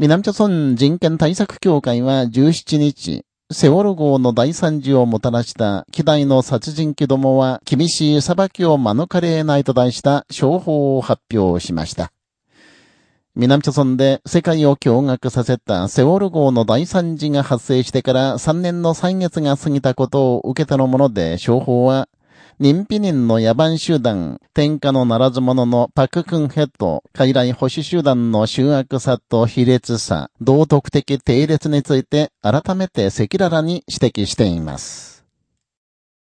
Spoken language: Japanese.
南朝村人権対策協会は17日、セオル号の大惨事をもたらした機代の殺人鬼どもは厳しい裁きを免れないと題した商法を発表しました。南朝村で世界を驚愕させたセオル号の大惨事が発生してから3年の歳月が過ぎたことを受けてのもので、商法は、人否人の野蛮集団、天下のならず者のパククンヘッド、傀儡保守集団の醜悪さと卑劣さ、道徳的定列について改めて赤裸々に指摘しています。